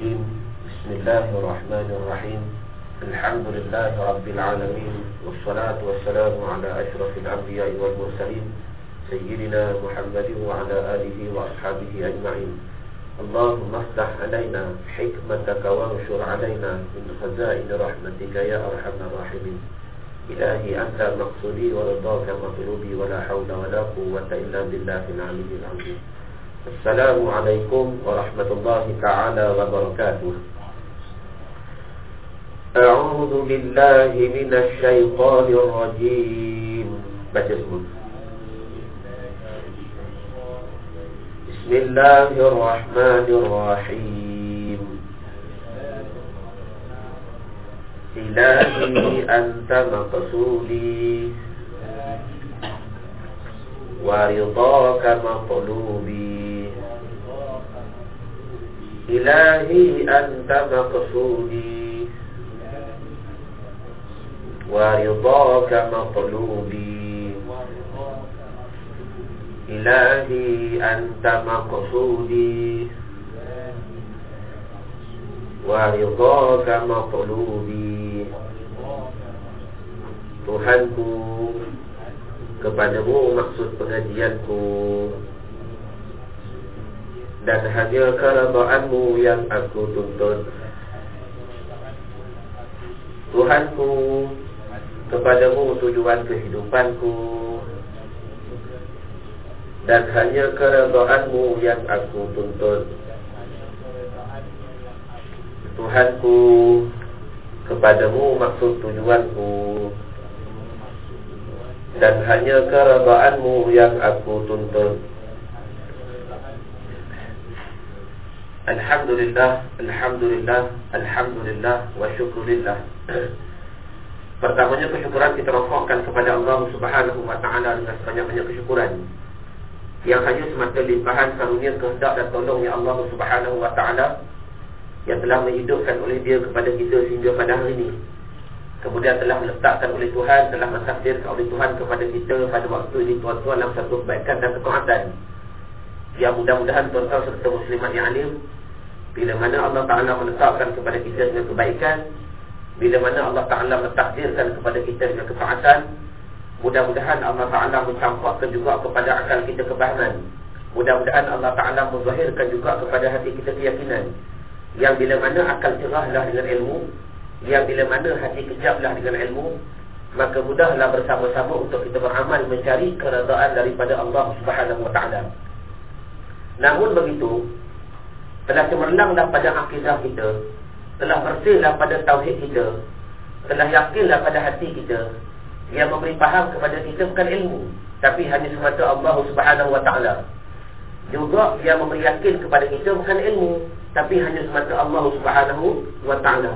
الرجيم. بسم الله الرحمن الرحيم. الحمد لله رب العالمين والصلاة والسلام على أشرف الأنبياء والمرسلين سيدنا محمد وعلى آله وأصحابه أجمعين. اللهم افتح علينا حكمتك وانشر علينا من خزائن رحمتك يا أرحم الراحمين. إلهي أنت مقصودي ورضاك مطلوبي ولا حول ولا قوة إلا بالله العلي العظيم. Assalamualaikum warahmatullahi taala wabarakatuh. A'udzu billahi minasy syaithanir rajim. Baca sebut. Bismillahirrahmanirrahim. Ilahi anta maqsudi. Wa ridaka maqlubi. إلهي أنت مقصودي ورضاك مطلوبي إلهي أنت مقصودي ورضاك مطلوبي Tuhanku Kepadamu maksud pengajianku dan hanya keredaanmu yang aku tuntut Tuhanku Kepadamu tujuan kehidupanku. Dan hanya keredaanmu yang aku tuntut Tuhanku Kepadamu maksud tujuanku. Dan hanya keredaanmu yang aku tuntut Alhamdulillah Alhamdulillah Alhamdulillah Wa syukurillah Pertamanya kesyukuran kita rokokkan kepada Allah subhanahu wa ta'ala Dengan sebanyak-banyak kesyukuran. Yang hanya semata limpahan karunia kehendak dan tolongnya Allah subhanahu wa ta'ala Yang telah menghidupkan oleh dia kepada kita sehingga pada hari ini. Kemudian telah meletakkan oleh Tuhan Telah mentakdirkan oleh Tuhan kepada kita Pada waktu ini tuan-tuan dalam satu kebaikan dan kekuatan Yang mudah-mudahan tuan-tuan serta muslimat yang alim Bila mana Allah Ta'ala menetapkan kepada kita dengan kebaikan Bila mana Allah Ta'ala mentakdirkan kepada kita dengan ketaatan Mudah-mudahan Allah Ta'ala mencampakkan juga kepada akal kita kebahaman Mudah-mudahan Allah Ta'ala menzahirkan juga kepada hati kita keyakinan. Yang bila mana akal cerahlah dengan ilmu yang bila mana hati kejaplah dengan ilmu Maka mudahlah bersama-sama untuk kita beramal Mencari keredaan daripada Allah subhanahu wa ta'ala Namun begitu Telah cemerlanglah pada akidah kita Telah bersihlah pada tauhid kita Telah yakinlah pada hati kita. Yang memberi faham kepada kita bukan ilmu Tapi hanya semata Allah subhanahu wa ta'ala. Juga yang memberi yakin kepada kita bukan ilmu Tapi hanya semata Allah subhanahu wa ta'ala.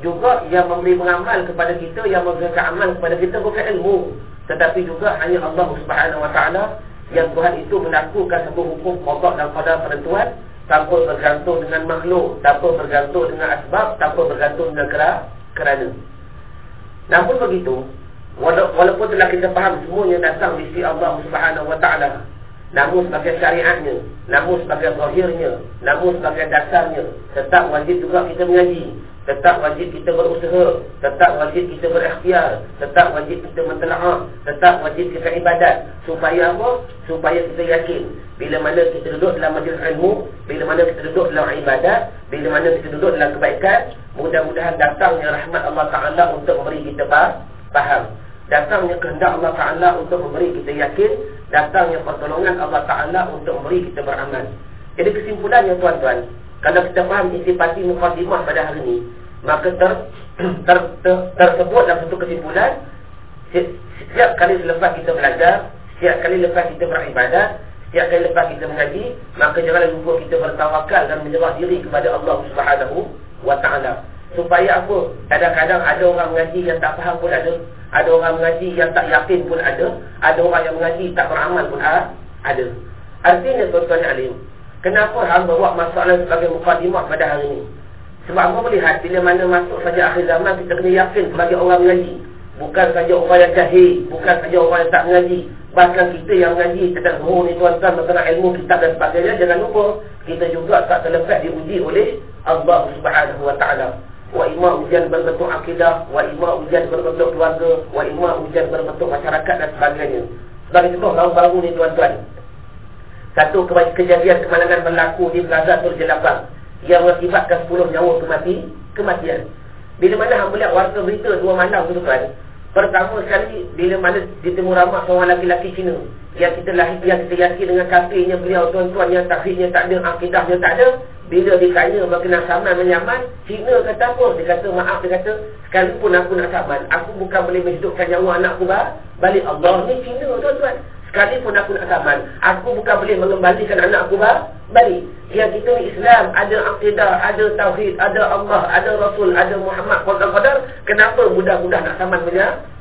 Juga yang memberi mengamal kepada kita yang memberikan amal kepada kita bukan ilmu tetapi juga hanya Allah Subhanahu wa taala yang Tuhan itu melakukan sebuah hukum qada dan qadar penentuan tanpa bergantung dengan makhluk tanpa bergantung dengan asbab tanpa bergantung dengan kera, kerana. Namun begitu walaupun telah kita faham semuanya datang di sisi Allah Subhanahu wa taala namun sebagai syariatnya namun sebagai zahirnya namun sebagai dasarnya tetap wajib juga kita mengaji Tetap wajib kita berusaha. Tetap wajib kita berikhtiar. Tetap wajib kita mentela'ah Tetap wajib kita ibadat. Supaya apa? Supaya kita yakin. Bila mana kita duduk dalam majlis ilmu Bila mana kita duduk dalam ibadat Bila mana kita duduk dalam kebaikan Mudah-mudahan datangnya rahmat Allah Ta'ala Untuk memberi kita faham Datangnya kehendak Allah Ta'ala Untuk memberi kita yakin. Datangnya pertolongan Allah Ta'ala Untuk memberi kita beramal. Jadi kesimpulannya tuan-tuan kalau kita faham isi pasti mukadimah pada hari ini Maka ter, ter, ter, tersebut dalam satu kesimpulan Setiap kali selepas kita belajar Setiap kali lepas kita beribadat Setiap kali lepas kita mengaji Maka janganlah lupa kita bertawakal dan menyerah diri kepada Allah Subhanahu wa taala. Supaya apa? Kadang-kadang ada orang mengaji yang tak faham pun ada Ada orang mengaji yang tak yakin pun ada Ada orang yang mengaji tak beramal pun ada Artinya tuan-tuan alim Kenapa hamba buat masalah sebagai mukadimah pada hari ini? Sebab hamba melihat bila mana masuk saja akhir zaman kita kena yakin sebagai orang mengaji. Bukan saja orang yang jahil, bukan saja orang yang tak mengaji. Bahkan kita yang mengaji, kita tahu ni tuan-tuan mengenai ilmu kitab dan sebagainya. Jangan lupa, kita juga tak terlepas diuji oleh Allah Subhanahu wa taala. Wa imma ujian berbentuk akidah, wa imma ujian berbentuk keluarga, wa imma ujian berbentuk masyarakat dan sebagainya. Sebagai contoh baru-baru ni tuan-tuan. Satu kejadian kemalangan berlaku di Plaza Turjelabang yang mengakibatkan 10 nyawa kemati, kematian. Bila mana hamba lihat warta berita dua malam tu tuan, pertama sekali bila mana di Timur Ramah seorang lelaki Cina yang kita lahir yang kita yakin dengan kafirnya beliau tuan-tuan yang tafsirnya tak ada, akidahnya tak ada, bila ditanya berkenaan saman menyaman, Cina kata apa? Dia kata, maaf, dia kata, sekalipun aku nak saman, aku bukan boleh menghidupkan nyawa anakku balik Allah ni Cina tuan-tuan. Sekalipun aku nak saman, aku bukan boleh mengembalikan anakku balik. Yang kita Islam, ada akidah, ada tauhid, ada Allah, ada Rasul, ada Muhammad, qadar-qadar. Kenapa mudah-mudah nak saman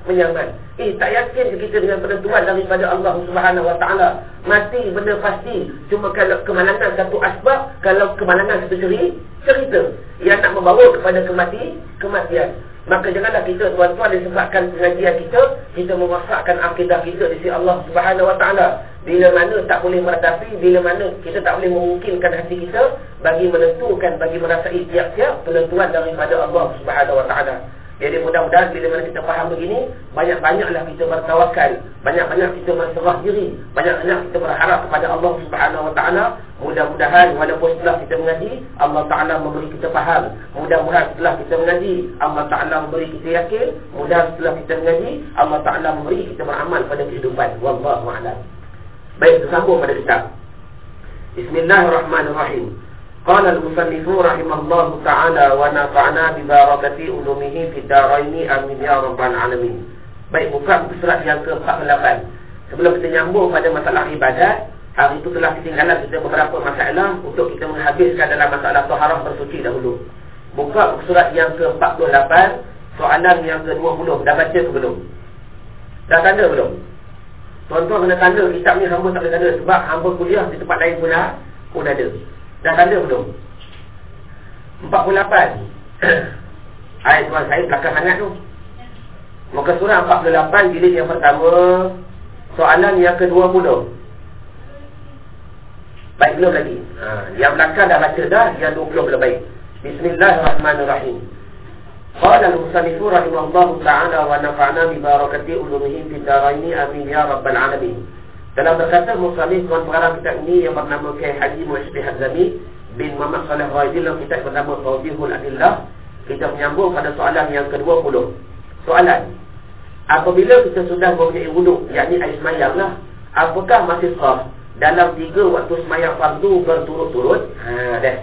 menyaman? Eh, tak yakin kita dengan penentuan daripada Allah Subhanahu Wa Taala. Mati benda pasti. Cuma kalau kemalangan satu asbab, kalau kemalangan satu ceri, cerita. Yang nak membawa kepada kemati, kematian. Maka janganlah kita tuan-tuan disebabkan pengajian kita Kita memasakkan akidah kita di sisi Allah subhanahu wa ta'ala Bila mana tak boleh meratapi Bila mana kita tak boleh memungkinkan hati kita Bagi menentukan, bagi merasai tiap-tiap Penentuan daripada Allah subhanahu wa ta'ala jadi mudah-mudahan bila mana kita faham begini, banyak-banyaklah kita bertawakal, banyak-banyak kita berserah diri, banyak-banyak kita berharap kepada Allah Subhanahu Wa Taala. Mudah-mudahan walaupun setelah kita mengaji, Allah Taala memberi kita faham. Mudah-mudahan setelah kita mengaji, Allah Taala memberi kita yakin. Mudah setelah kita mengaji, Allah Taala memberi kita beramal pada kehidupan. Wallahu a'lam. Baik, sambung pada kita. Bismillahirrahmanirrahim. قال المصنف رحمه الله تعالى ونفعنا ببركة علومه في الدارين آمين يا رب العالمين Baik, buka surat yang ke-48 Sebelum kita nyambung pada masalah ibadat Hari itu telah ketinggalan kita beberapa masalah Untuk kita menghabiskan dalam masalah Tuharah bersuci dahulu Buka surat yang ke-48 Soalan yang ke-20 Dah baca ke belum? Dah tanda belum? Tuan-tuan kena tanda kitab ni hamba tak boleh tanda Sebab hamba kuliah di tempat lain pun dah Pun ada Dah tanda belum? 48 Ayat tuan saya belakang sangat tu Muka surah 48 jilid yang pertama Soalan yang ke-20 Baik belum lagi. Ha, Yang belakang dah baca dah Yang 20 belum baik. Bismillahirrahmanirrahim. Qala al-musannifu rahimahullahu ta'ala Wa nafa'na bibarakati ulumihim Fidaraini amin ya rabbal alamin. Dalam berkata Musalih Tuan Pengarang kitab ini yang bernama Kyai Haji Muhammad Hazami bin Muhammad Salih Raidil dalam kitab bernama Tawbihul Adillah kita menyambung pada soalan yang ke-20 soalan apabila kita sudah mempunyai wuduk yakni air semayang lah apakah masih sah dalam tiga waktu semayang fardu berturut-turut. Ha, dah.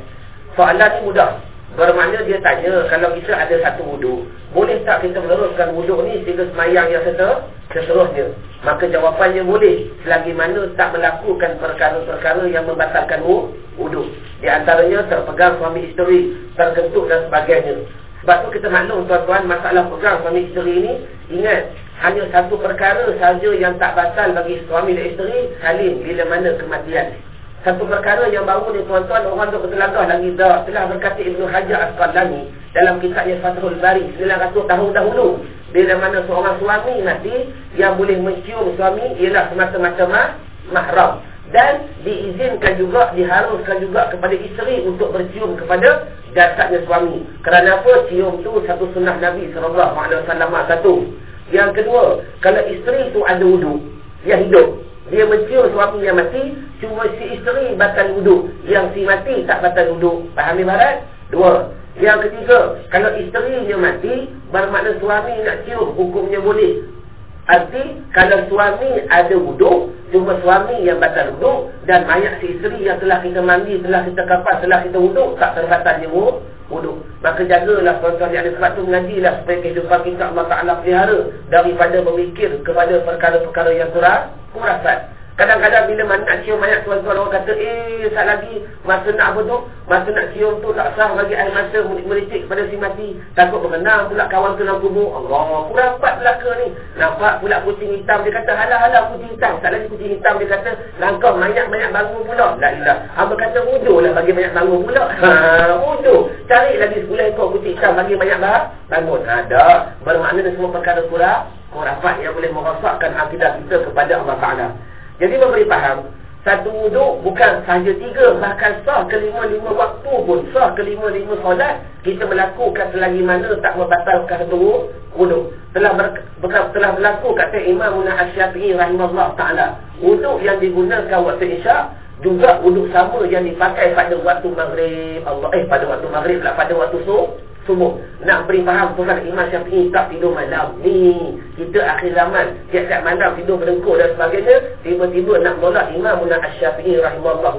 soalan ni mudah. Bermakna dia tanya kalau kita ada satu wuduk boleh tak kita meneruskan wuduk ni sehingga semayang yang seterusnya seterusnya? Maka jawapannya boleh. Selagi mana tak melakukan perkara-perkara yang membatalkan wuduk di antaranya terpegang suami isteri tergentuk dan sebagainya. Sebab tu kita maklum tuan-tuan masalah pegang suami isteri ini ingat hanya satu perkara saja yang tak batal bagi suami dan isteri saling bila mana kematian. Satu perkara yang baru ni tuan-tuan orang tu bertelagah lagi dah. Telah berkata Ibnu Hajar Asqalani dalam kitabnya Fathul Bari 900 tahun dahulu. Bila mana seorang suami nanti yang boleh mencium suami ialah semata-mata mahram. Dan diizinkan juga diharuskan juga kepada isteri untuk bercium kepada jasadnya suami. Kerana apa? Cium tu satu sunnah Nabi sallallahu alaihi wasallam satu yang kedua kalau isteri tu ada wuduk dia hidup. Dia mencium suami yang mati Cuma si isteri batal wuduk. Yang si mati tak batal wuduk. Faham ni barat? Dua. Yang ketiga Kalau isterinya mati Bermakna suami nak cium Hukumnya boleh. Arti Kalau suami ada wuduk Cuma suami yang batal wuduk Dan mayat si isteri yang telah kita mandi Telah kita kapas Telah kita wuduk Tak terbatalnya wuduk Maka jagalah tuan-tuan yang ada sebab tu mengajilah Supaya kehidupan kita Allah Ta'ala pelihara Daripada memikir kepada perkara-perkara yang kurang kurasat Kadang-kadang bila mana nak cium mayat tuan-tuan orang kata Eh saat lagi. Masa nak apa tu? Masa nak cium tu tak sah bagi air mata meritik kepada si mati. Takut berkenang pula kawan tu dalam kubur. Allah kurang kuat belaka ni. Nampak pula kucing hitam dia kata Halah-halah kucing hitam. Saat lagi kucing hitam dia kata Langkau mayat-mayat bangun pula. Tak ilah. Hamba kata wujud lah bagi mayat bangun pula. Haa wujud Cari lagi sebulan ekor kucing hitam bagi mayat bangun. Ada Bermakna semua perkara kurang Kurafat yang boleh merosakkan akidah kita kepada Allah Ta'ala jadi memberi faham satu wuduk bukan sahaja tiga bahkan sah kelima-lima waktu pun sah kelima-lima solat kita melakukan selagi mana tak membatalkan satu wuduk. Telah ber, telah berlaku kata Imam Munah Asyafi'i rahimahullah ta'ala. Wuduk yang digunakan waktu isyak juga wuduk sama yang dipakai pada waktu maghrib. Allah eh pada waktu maghrib lah pada waktu subuh subuh nak beri faham tuan Imam Syafi'i tak tidur malam ni kita akhir zaman tiap-tiap malam tidur berdengkur dan sebagainya tiba-tiba nak menolak Imam Munah Asyafi'i rahimahullah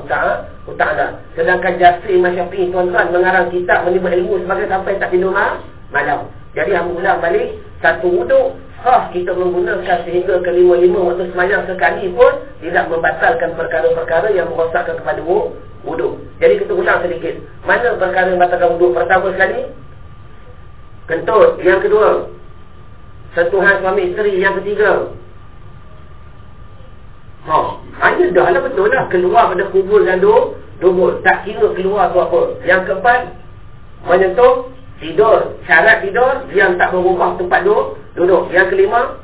ta'ala sedangkan jasa Imam Syafi'i tuan-tuan mengarang kitab menyebut ilmu sebagai sampai tak tidur malam jadi yang mengulang balik satu wuduk sah kita menggunakan sehingga kelima-lima waktu semayang sekali pun tidak membatalkan perkara-perkara yang merosakkan kepada wuduk. Jadi kita ulang sedikit. Mana perkara yang membatalkan wuduk? Pertama sekali, Kentut. Yang kedua. Sentuhan suami isteri. Yang ketiga. Ha. Hanya dah lah betul lah. Keluar pada kubur dan dubur. Tak kira keluar tu apa. Yang keempat. Menyentuh. Tidur. Syarat tidur. Yang tak berubah tempat duduk. duduk. Yang kelima.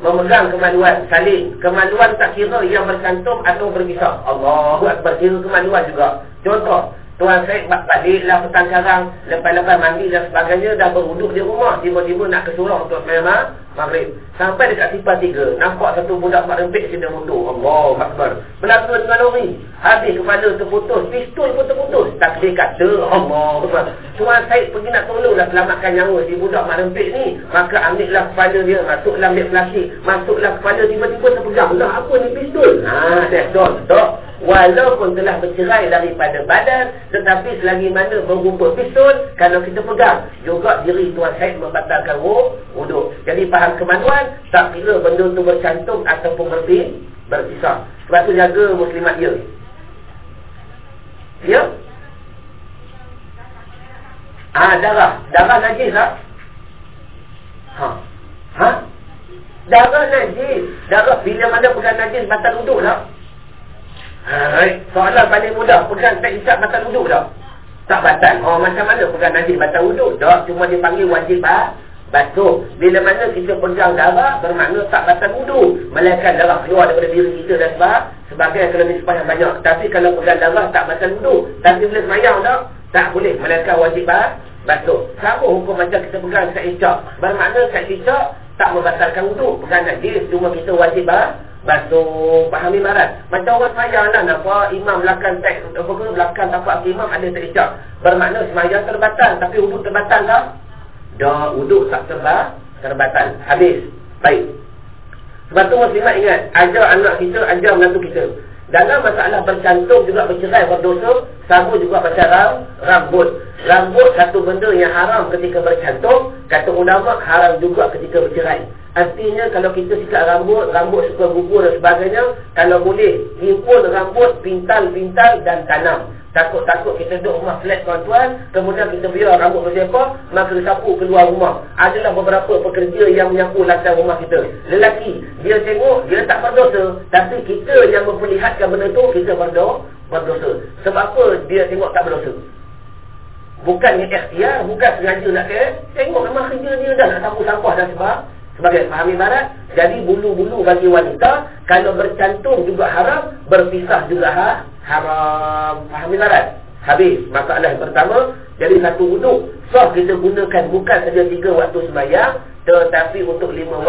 Memegang kemaluan. Saling. Kemaluan tak kira yang berkantum atau berpisah. Allah. Buat kira kemaluan juga. Contoh. Tuan Syed baliklah petang karang Lepas-lepas mandi dan sebagainya Dah beruduk di rumah. Tiba-tiba nak ke surau untuk memang Maghrib. Sampai dekat sifat tiga Nampak satu budak mak rempik Sini uduk Allah Akbar. Berlaku dengan lori. Habis kepala terputus Pistol pun terputus. Tak kena kata Allah Akbar. Tuan Syed pergi nak tolonglah Selamatkan nyawa si budak mak rempik ni. Maka ambillah kepala dia Masuklah ambil plastik Masuklah kepala Tiba-tiba terpegang. Lah apa ni pistol? Haa That's all. Stop Walaupun telah bercerai daripada badan Tetapi selagi mana bergumpul pistol Kalau kita pegang Juga diri Tuan Syed membatalkan wuduk. Jadi faham kemanuan Tak kira benda tu bercantum Ataupun berpi, berpisah. Sebab tu jaga muslimat dia. Ya? Ah darah. Darah najis tak? Ha. Ha? Darah najis. Darah bila mana pegang najis Batal wuduk tak Hai, soalan paling mudah. Pegang tak isap batal wuduk tak? Tak batal. Oh, macam mana pegang najis batal wuduk? Tak, cuma dipanggil wajib ha? basuh. Bila mana kita pegang darah, bermakna tak batal wuduk. Melainkan darah keluar daripada diri kita dan sebab sebagai kalau nisbah yang banyak. Tapi kalau pegang darah, tak batal wuduk. Tapi bila semayang tak? Tak boleh. Melainkan wajib ha? basuh. Sama hukum macam kita pegang kat isyak. Bermakna kat isyak, tak membatalkan wuduk. Pegang najis, cuma kita wajib ha? Basuh pahami barat. Macam orang semayang lah nampak imam belakang apa ke belakang tapak imam ada terikat bermakna semayang terbatal tapi wuduk terbatal tak dah wuduk tak terbatal terbatal. Habis. Baik. Sebab tu muslimat ingat ajar anak kita ajar menantu kita. Dalam masalah bercantum juga bercerai berdosa sama juga macam rambut. Rambut satu benda yang haram ketika bercantum kata ulama haram juga ketika bercerai Artinya kalau kita sikat rambut, rambut suka gugur dan sebagainya, kalau boleh himpun rambut pintal-pintal dan tanam. Takut-takut kita duduk rumah flat tuan-tuan, kemudian kita biar rambut bersiapa, maka sapu keluar rumah. Adalah beberapa pekerja yang menyapu lantai rumah kita. Lelaki, dia tengok, dia tak berdosa. Tapi kita yang memperlihatkan benda tu, kita berdosa. berdosa. Sebab apa dia tengok tak berdosa? Bukan ikhtiar, bukan sengaja nak kaya. Tengok memang kerja dia dah nak sapu sampah dan sebab sebagai faham ibarat jadi bulu-bulu bagi wanita kalau bercantum juga haram berpisah juga ha? haram. Faham ibarat habis. Masalah pertama jadi satu wuduk. Sah kita gunakan bukan saja tiga waktu sembahyang tetapi untuk lima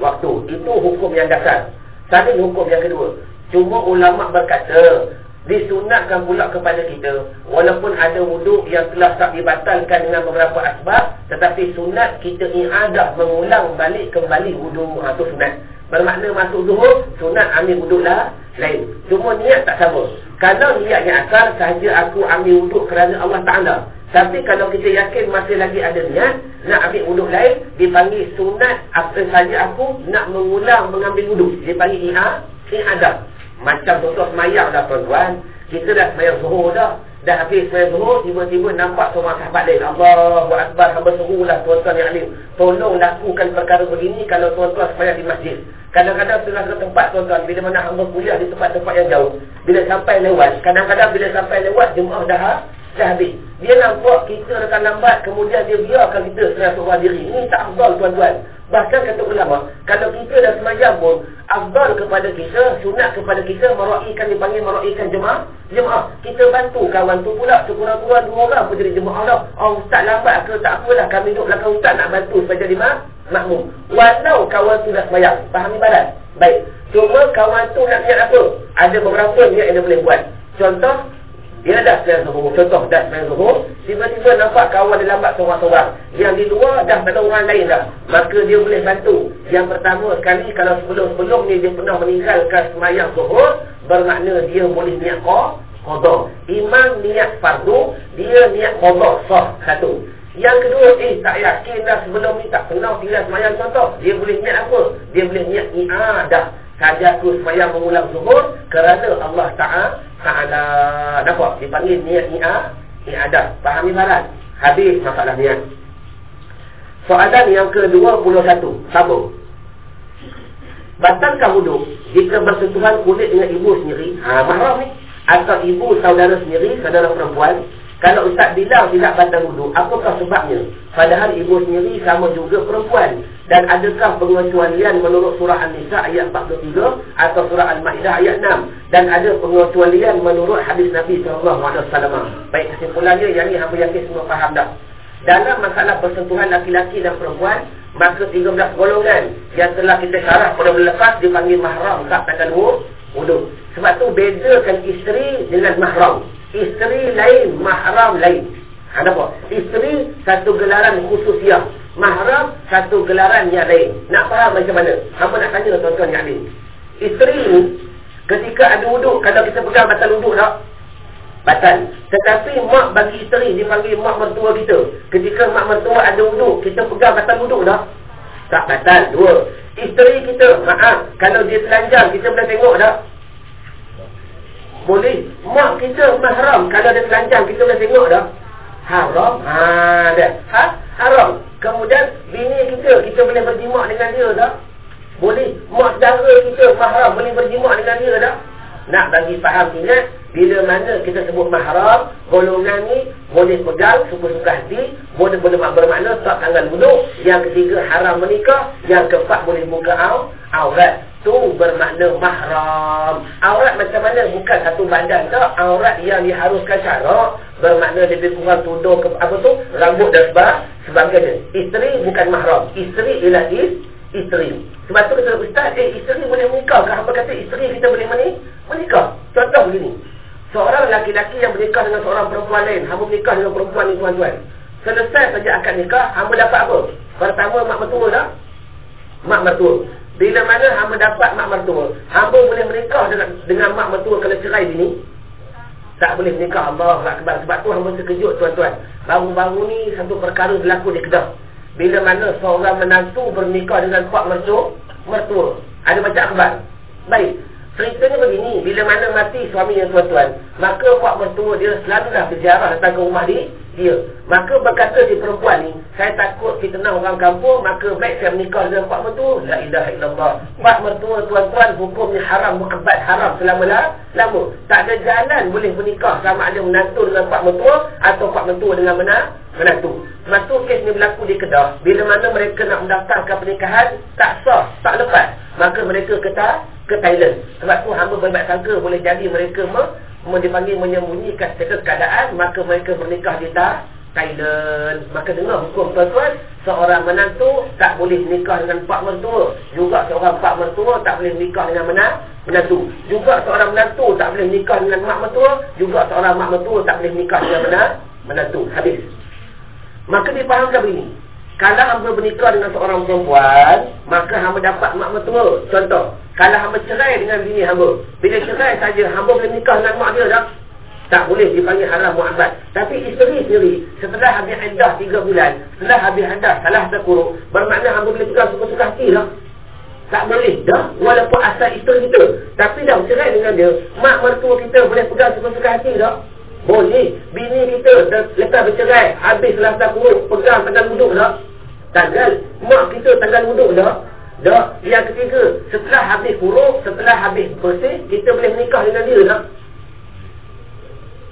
waktu. Itu hukum yang dasar. Satu hukum yang kedua. Cuma ulama berkata disunatkan pula kepada kita. Walaupun ada wuduk yang telah tak dibatalkan dengan beberapa asbab tetapi sunat kita iadah mengulang balik kembali wuduk atau ha, sunat. Bermakna masuk zuhur sunat ambil wuduk lah. Lain. Cuma niat tak sama. Kalau niatnya asal sahaja aku ambil wuduk kerana Allah Ta'ala. Tapi kalau kita yakin masih lagi ada niat nak ambil wuduk lain dipanggil sunat apa saja aku nak mengulang mengambil wuduk. Dipanggil iadah macam contoh semayang dah tuan-tuan. Kita dah semayang zuhur dah. Dah habis semayang zuhur Tiba-tiba nampak seorang sahabat lain. Allahu Akbar Hamba serulah tuan-tuan yang alim. Tolong lakukan perkara begini Kalau tuan-tuan semayang di masjid. Kadang-kadang setengah ke tempat tuan-tuan Bila mana hamba kuliah di tempat-tempat yang jauh. Bila sampai lewat Kadang-kadang bila sampai lewat Jemaah dah Dah habis. Dia nampak kita datang lambat, kemudian dia biarkan kita setengah sebuah diri. Ini tak afdal tuan-tuan. Bahkan kata ulama, kalau kita dah semayang pun, afdal kepada kita, sunat kepada kita, meraihkan, dipanggil meraihkan jemaah. Jemaah, kita bantu kawan tu pula, sekurang-kurang dua orang pun jadi jemaah dah. Oh, ustaz lambat ke, tak apalah, kami duduk belakang ustaz nak bantu supaya jadi mak makmum. Walau kawan tu dah semayang, faham ibadat? Baik, cuma kawan tu nak niat apa? Ada beberapa niat yang dia boleh buat. Contoh, dia dah semayang zuhur. Contoh dah semayang zuhur. Tiba-tiba nampak kawan dia lambat seorang-seorang. Yang di luar dah ada orang lain dah. Maka dia boleh bantu. Yang pertama sekali kalau sebelum-sebelum ni dia pernah meninggalkan semayang zuhur. Bermakna dia boleh niat kodok. Imam niat fardu. Dia niat kodok sah. Satu. Yang kedua, eh tak yakin dah sebelum ni tak pernah tinggal semayang contoh. Dia boleh niat apa? Dia boleh niat i'adah. Saja aku semayang mengulang zuhur. Kerana Allah Ta'ala Nampak? Dipanggil niat ni'ah Ni'adah Faham ibarat? Habis masalah niat Soalan yang ke-21 Sambung Batalkah wuduk Jika bersentuhan kulit dengan ibu sendiri ha, Mahram ni Atau ibu saudara sendiri Saudara perempuan kalau Ustaz bilang tidak batal wuduk, apakah sebabnya? Padahal ibu sendiri sama juga perempuan. Dan adakah pengecualian menurut surah An-Nisa ayat 43 atau surah Al-Ma'idah ayat 6? Dan ada pengecualian menurut hadis Nabi SAW. Baik kesimpulannya, yang ini hamba yakin semua faham dah. Dalam masalah persentuhan laki-laki dan perempuan, maka 13 golongan yang telah kita syarah pada lepas dipanggil mahram tak tangan wuduk. Sebab tu bedakan isteri dengan mahram. Isteri lain, mahram lain. Ada apa? Isteri satu gelaran khususiah. Mahram satu gelaran yang lain. Nak faham macam mana? Hamba nak tanya tuan-tuan yang lain. Isteri ni, ketika ada wuduk, kalau kita pegang batal wuduk tak? Batal. Tetapi mak bagi isteri, dipanggil mak mertua kita. Ketika mak mertua ada wuduk, kita pegang batal wuduk tak? Tak batal. Dua. Isteri kita, maaf, kalau dia telanjang, kita boleh tengok tak? Boleh. Mak kita mahram. Kalau dia telanjang, kita boleh tengok dah. Haram. Ha, dah. Ha? Haram. Kemudian, bini kita, kita boleh berjimak dengan dia dah. Boleh. Mak saudara kita mahram. Boleh berjimak dengan dia dah. Nak bagi faham ingat, bila mana kita sebut mahram, golongan ni boleh pegang, suka-suka hati, boleh boleh bermakna tak tanggal bunuh. Yang ketiga, haram menikah. Yang keempat, boleh buka aurat tu bermakna mahram. Aurat macam mana? Bukan satu badan tak. Aurat yang diharuskan syarak bermakna lebih kurang tudung ke apa tu? Rambut dan sebab sebagainya. Isteri bukan mahram. Isteri ialah is, isteri. Sebab tu kata ustaz, eh isteri boleh menikah ke? Apa kata isteri kita boleh menikah? Contoh begini. Seorang laki-laki yang menikah dengan seorang perempuan lain, hamba menikah dengan perempuan ni tuan-tuan. Selesai saja akan nikah, hamba dapat apa? Pertama mak mertua dah. Mak mertua. Bila mana hamba dapat mak mertua, hamba boleh menikah dengan dengan mak mertua kalau cerai bini? Tak boleh menikah Allah Akbar. Sebab tu hamba terkejut tuan-tuan. Baru-baru ni satu perkara berlaku di Kedah. Bila mana seorang menantu bernikah dengan pak mertua, mertua. Ada baca akhbar. Baik. Ceritanya begini, bila mana mati suami yang tuan-tuan, maka pak mertua dia selalulah berjarah datang ke rumah dia, dia. Maka berkata si perempuan ni, saya takut kita nak orang kampung, maka baik saya menikah dengan pak mertua. La ilaha illallah. Pak mertua tuan-tuan hukumnya haram, muhabbat haram selama lah, lama. Tak ada jalan boleh menikah sama ada menantu dengan pak mertua atau pak mertua dengan mana? Menantu. Sebab tu kes ni berlaku di Kedah. Bila mana mereka nak mendaftarkan pernikahan, tak sah, tak lepas. Maka mereka kata ke Thailand. Sebab tu hamba berbaik sangka boleh jadi mereka me, dipanggil menyembunyikan segala keadaan maka mereka bernikah di Thailand. Maka dengar hukum tuan-tuan, seorang menantu tak boleh nikah dengan pak mertua. Juga seorang pak mertua tak boleh nikah dengan mana? menantu. Juga seorang menantu tak boleh nikah dengan mak mertua. Juga seorang mak mertua tak boleh nikah dengan mana? menantu. Habis. Maka dipahamkan begini. Kalau hamba bernikah dengan seorang perempuan, maka hamba dapat mak mertua. Contoh, kalau hamba cerai dengan bini hamba, bila cerai saja hamba boleh nikah dengan mak dia tak? Tak boleh dipanggil haram muhabbat. Tapi isteri sendiri, setelah habis iddah tiga bulan, setelah habis iddah salah terkuruk, bermakna hamba boleh pegang suka-suka hati lah. Tak boleh dah, walaupun asal isteri kita. Tapi dah cerai dengan dia, mak mertua kita boleh pegang suka-suka hati tak? Boleh. Bini kita lepas bercerai, habis salah terkuruk, pegang tanggal duduk tak? Tanggal. Mak kita tanggal duduk tak? Dah, yang ketiga, setelah habis huruf, setelah habis bersih, kita boleh menikah dengan dia tak?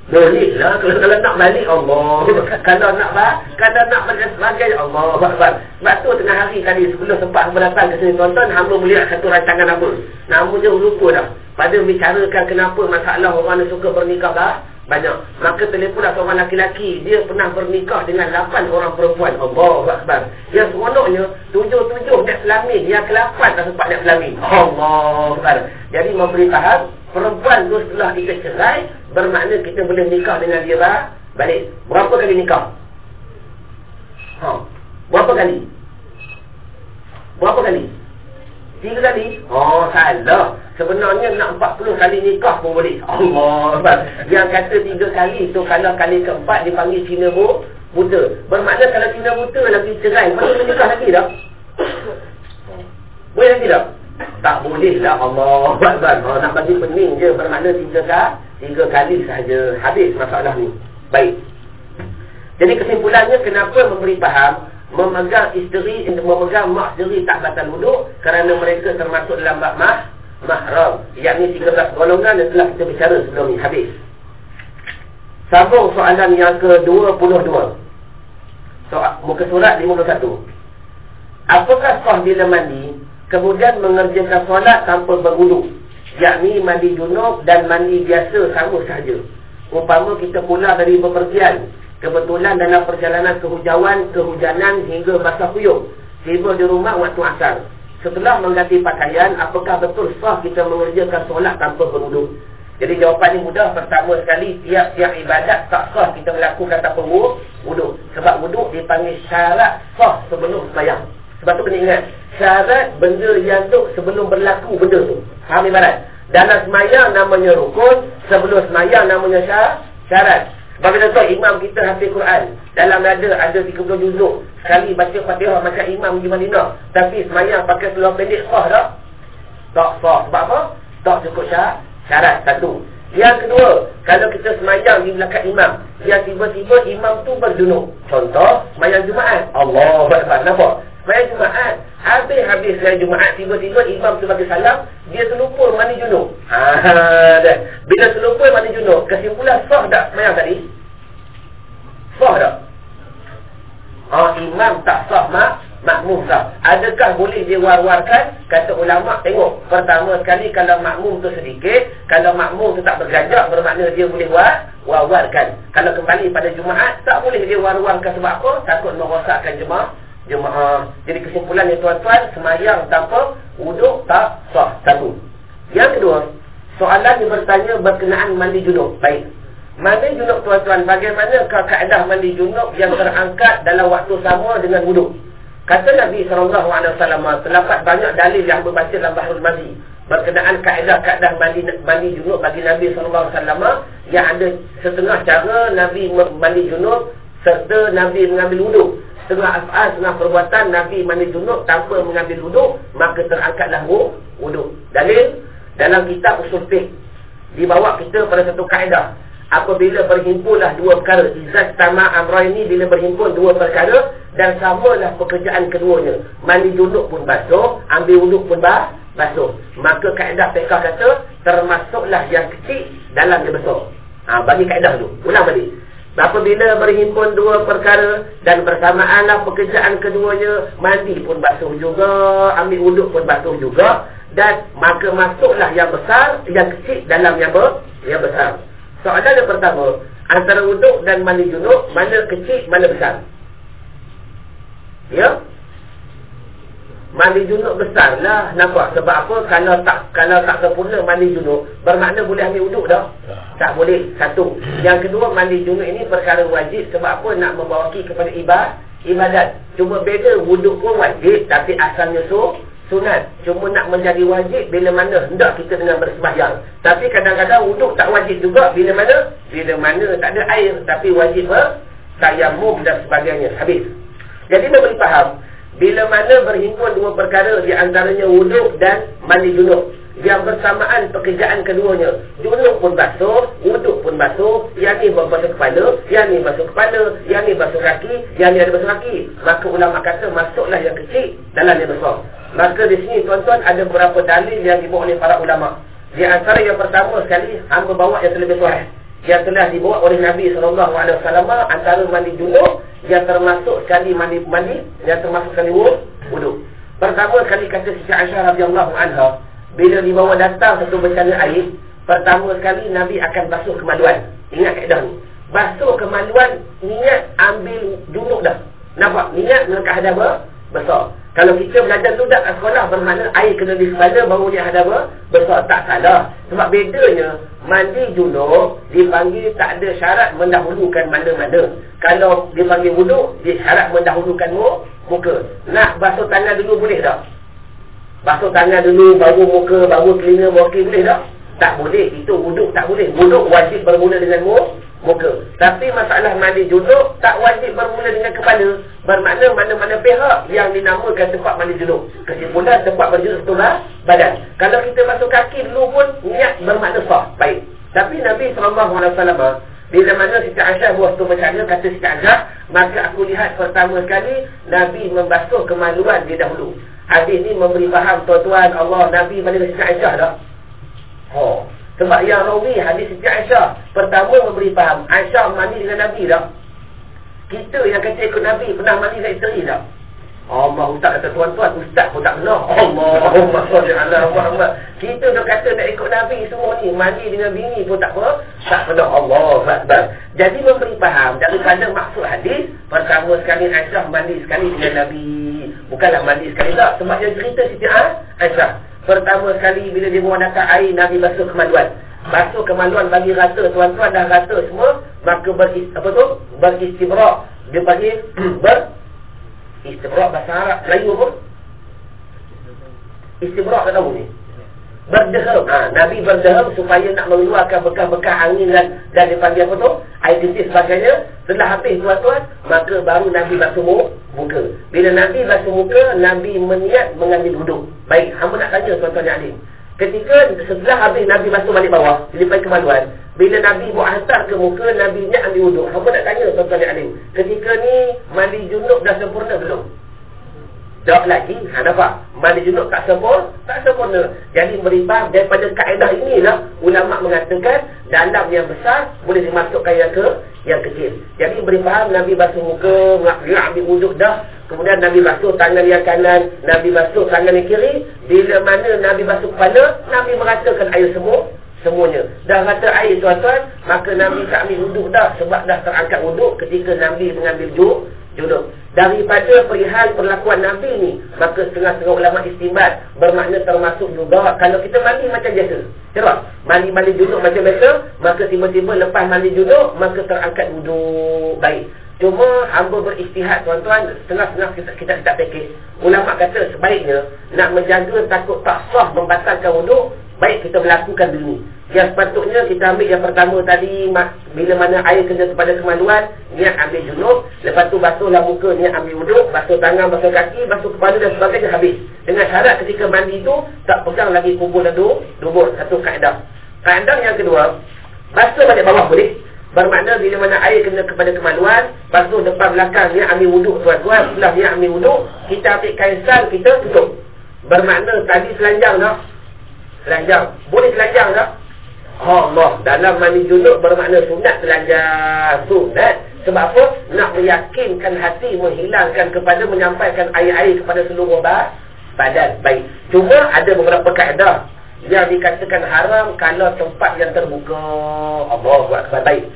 Boleh lah kalau, kalau nak balik Allah. kalau nak ba, kalau nak balik sebagai Allah. Sebab, sebab tu tengah hari tadi sebelum sempat hamba datang ke sini tuan-tuan, hamba melihat satu rancangan apa. Namun dia lupa dah. Pada bicarakan kenapa masalah orang yang suka bernikah dah banyak. Maka telefonlah seorang laki-laki, dia pernah bernikah dengan 8 orang perempuan. Allah Akbar. Yang seronoknya, tujuh-tujuh nak selamin. Yang ke-8 tak sempat nak selamin. Allah Akbar. Jadi memberi faham, perempuan tu setelah kita cerai, bermakna kita boleh nikah dengan dia balik. Berapa kali nikah? Ha. Berapa kali? Berapa kali? Tiga kali? Oh, salah. Sebenarnya nak 40 kali nikah pun boleh. Allah. Yang kata tiga kali tu kalau kali keempat dipanggil Cina bu, buta. Bermakna kalau Cina buta lagi cerai, mana nikah lagi tak? Boleh lagi tak? Tak boleh lah Allah. Oh, nak bagi pening je bermakna tiga kali, tiga kali sahaja. Habis masalah ni. Baik. Jadi kesimpulannya kenapa memberi faham memegang isteri memegang mak isteri tak batal wuduk kerana mereka termasuk dalam bab mah mahram. Yakni 13 golongan yang telah kita bicara sebelum ni. Habis. Sambung soalan yang ke-22 soal muka surat 51 apakah sah bila mandi kemudian mengerjakan solat tanpa berwuduk? Yakni mandi junub dan mandi biasa sama sahaja. Umpama kita pulang dari bepergian Kebetulan dalam perjalanan kehujauan, kehujanan hingga basah kuyuk. Tiba di rumah waktu asal. Setelah mengganti pakaian, apakah betul sah kita mengerjakan solat tanpa berwuduk? Jadi jawapan ini mudah. Pertama sekali, tiap-tiap ibadat tak sah kita melakukan tanpa wuduk. Sebab wuduk dipanggil syarat sah sebelum semayang. Sebab tu kena ingat. Syarat benda yang tu sebelum berlaku benda tu. Faham ibarat? Dalam semayang namanya rukun. Sebelum semayang namanya syarat. Bagi contoh imam kita hafiz Quran. Dalam nada ada 30 juzuk. Sekali baca fatihah macam imam di Madinah. Tapi semayang pakai seluar pendek sah tak? Tak sah. Sebab apa? Tak cukup syarat. Syarat satu. Yang kedua Kalau kita semayang di belakang imam Yang tiba-tiba imam tu berdunuk. Contoh Semayang Jumaat. Allah Nampak? Semayang Jumaat Habis-habis semayang Jumaat Tiba-tiba imam tu bagi salam Dia terlupa mandi junub ha, Bila terlupa mandi junub Kesimpulan sah tak semayang tadi? Sah tak? Ha, imam tak sah mak Makmum sah Adakah boleh dia war-warkan? Kata ulama' tengok Pertama sekali kalau makmum tu sedikit Kalau makmum tu tak bergajak Bermakna dia boleh war war-warkan Kalau kembali pada Jumaat Tak boleh dia war-warkan sebab apa? Takut merosakkan jemaah jemaah. Jadi kesimpulannya tuan-tuan, semayang tanpa wuduk tak sah. Satu. Yang kedua, soalan yang bertanya berkenaan mandi junub. Baik. Mandi junub tuan-tuan, bagaimana keadaan mandi junub yang terangkat dalam waktu sama dengan wuduk? Kata Nabi SAW, terdapat banyak dalil yang berbaca dalam Bahrul Mandi. Berkenaan kaedah-kaedah mandi, mandi junub bagi Nabi SAW yang ada setengah cara Nabi mandi junub serta Nabi mengambil wuduk setengah af'al, setengah perbuatan Nabi mandi junub tanpa mengambil wuduk maka terangkatlah wuduk. Dalil dalam kitab usul fiqh dibawa kita pada satu kaedah. Apabila berhimpunlah dua perkara izat tama amrah ini bila berhimpun dua perkara dan samalah pekerjaan keduanya. Mandi junub pun basuh ambil wuduk pun basuh. Maka kaedah fiqh kata termasuklah yang kecil dalam yang besar ha, bagi kaedah tu. Ulang balik Apabila berhimpun dua perkara dan bersamaanlah pekerjaan keduanya, mandi pun basuh juga, ambil wuduk pun basuh juga dan maka masuklah yang besar, yang kecil dalam yang, ber, yang besar. Soalan yang pertama, antara wuduk dan mandi junub, mana kecil, mana besar? Ya? Mandi junub besar lah nampak sebab apa? Kalau tak kalau tak sempurna mandi junub bermakna boleh ambil wuduk dah. Tak boleh. Satu. Yang kedua mandi junub ini perkara wajib sebab apa? Nak membawaki kepada ibadat ibadat. Cuma beda wuduk pun wajib tapi asalnya su sunat. Cuma nak menjadi wajib bila mana hendak kita dengan bersembahyang. Tapi kadang-kadang wuduk tak wajib juga bila mana? Bila mana tak ada air tapi wajib apa tayamum dan sebagainya. Habis. Jadi memberi faham bila mana berhimpun dua perkara di antaranya wuduk dan mandi junub. Yang bersamaan pekerjaan keduanya junub pun basuh wuduk pun basuh yang ni basuh kepala yang ni basuh kepala yang ni basuh kaki yang ni ada basuh kaki. Maka ulama kata masuklah yang kecil dalam yang besar maka di sini tuan-tuan ada beberapa dalil yang dibawa oleh para ulama. Di antara yang pertama sekali hamba bawa yang terlebih suara yang telah dibawa oleh Nabi wasallam antara mandi junub yang termasuk sekali mandi mandi yang termasuk sekali wudu. Pertama kali kata Siti Aisyah radhiyallahu anha bila dibawa datang satu bencana air, pertama sekali Nabi akan basuh kemaluan. Ingat kaedah ni. Basuh kemaluan niat ambil junub dah. Nampak niat melangkah hadaba besar. Kalau kita belajar dulu kat sekolah bermakna air kena di kepala baru dia ada apa? Besar tak salah. Sebab bedanya mandi junub dipanggil tak ada syarat mendahulukan mana-mana. Kalau dipanggil wuduk, dia syarat mendahulukan muka. Nak basuh tangan dulu boleh tak? Basuh tangan dulu baru muka, baru telinga, baru boleh tak? Tak boleh. Itu wuduk tak boleh. Wuduk wajib bermula dengan muka muka. Tapi masalah mandi junub tak wajib bermula dengan kepala. Bermakna mana-mana pihak yang dinamakan tempat mandi junub. Kesimpulan tempat berjunub itu lah badan. Kalau kita masuk kaki dulu pun niat bermakna sah. Baik. Tapi Nabi SAW bila mana Siti Aisyah buat tu bercanda kata Siti Aisyah maka aku lihat pertama sekali Nabi membasuh kemaluan dia dahulu. Hadis ni memberi faham tuan-tuan Allah Nabi mana Siti Aisyah dah. Oh. Sebab yang rawi hadis Siti Aisyah. Pertama memberi faham. Aisyah mandi dengan Nabi tak? Kita yang kata ikut Nabi Pernah mandi dengan isteri tak? Allah Ustaz kata tuan-tuan Ustaz pun tak pernah Allahumma salli ala Muhammad. Kita dah kata nak ikut Nabi semua ni Mandi dengan bini pun tak apa. Tak pernah Allah Akbar. Jadi memberi faham Daripada maksud hadis Pertama sekali Aisyah mandi sekali dengan Nabi. Bukanlah mandi sekali tak. Sebab yang cerita Siti Aisyah Pertama sekali bila dia datang air Nabi basuh kemaluan. Basuh kemaluan bagi rata tuan-tuan dah rata semua, maka beris, apa tu? Beristibrak. Dia panggil ber istibrak bahasa Arab Melayu apa? Istibrak tak tahu ni. Berdehem. Ha, Nabi berdehem supaya nak mengeluarkan bekas-bekas angin dan, dia panggil apa tu? Air titis sebagainya. Setelah habis tuan-tuan, maka baru Nabi basuh muka. Bila Nabi basuh muka, Nabi meniat mengambil duduk. Baik, hamba nak tanya tuan-tuan yang alim. Ketika setelah habis Nabi basuh balik bawah, dilipai kemaluan. Bila Nabi buat hantar ke muka, Nabi niat ambil duduk. Hamba nak tanya tuan-tuan yang alim. Ketika ni, mandi junub dah sempurna belum? Tak lagi. Ha, nampak? Mandi junub tak sempurna? Tak sempurna. Jadi berimbang daripada kaedah inilah, ulama mengatakan, dalam yang besar, boleh dimasukkan yang ke yang kecil. Jadi beri Nabi basuh muka, nak ambil wuduk dah. Kemudian Nabi basuh tangan yang kanan, Nabi basuh tangan yang kiri. Bila mana Nabi basuh kepala, Nabi meratakan air semua. Semuanya. Dah rata air tuan-tuan, maka Nabi tak ambil wuduk dah. Sebab dah terangkat wuduk ketika Nabi mengambil juk, junub. Daripada perihal perlakuan Nabi ni, maka setengah-setengah ulama istimbat bermakna termasuk juga kalau kita mandi macam biasa. Cepat. Mandi-mandi junub macam biasa, maka tiba-tiba lepas mandi junub, maka terangkat wuduk baik. Cuma hamba beristihad tuan-tuan, setengah-setengah kita, kita tak fikir. Ulama kata sebaiknya nak menjaga takut tak sah membatalkan wuduk, baik kita melakukan dulu. Yang sepatutnya kita ambil yang pertama tadi Bila mana air kena kepada kemaluan Niat ambil junub. Lepas tu basuhlah muka Niat ambil wuduk Basuh tangan, basuh kaki Basuh kepala dan sebagainya habis. Dengan syarat ketika mandi tu Tak pegang lagi kubur dan dubur Satu kaedah. Kaedah yang kedua Basuh balik bawah boleh. Bermakna bila mana air kena kepada kemaluan Basuh depan belakang Niat ambil wuduk tuan-tuan. Setelah niat ambil wuduk Kita ambil kaisal Kita tutup. Bermakna tadi selanjang tak Selanjang Boleh selanjang tak? Allah dalam mandi junub bermakna sunat telanjang. Sunat. Sebab apa? Nak meyakinkan hati menghilangkan kepada menyampaikan air-air kepada seluruh badan. Baik. Cuma ada beberapa kaedah yang dikatakan haram kalau tempat yang terbuka. Allah buat baik.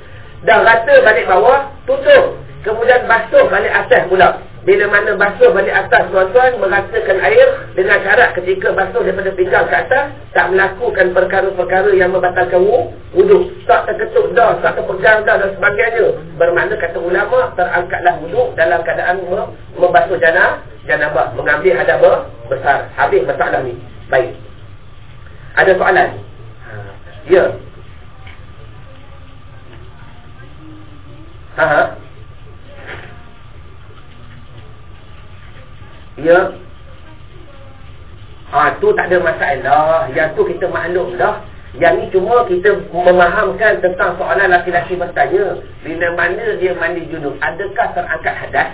Dah rata balik bawah tutup. Kemudian basuh balik atas pula bila mana basuh balik atas tuan-tuan meratakan air dengan syarat ketika basuh daripada pinggang ke atas tak melakukan perkara-perkara yang membatalkan wuduk. Tak terketuk dah, tak terpegang dah dan sebagainya. Bermakna kata ulama terangkatlah wuduk dalam keadaan membasuh jana, janabah. Mengambil hadabah besar. Habis masalah ni. Baik. Ada soalan? Ya. Ha, ha. Ya. Ha, tu tak ada masalah. Yang tu kita maklum dah. Yang ni cuma kita memahamkan tentang soalan laki-laki bertanya. Bila mana dia mandi junub. Adakah terangkat hadas?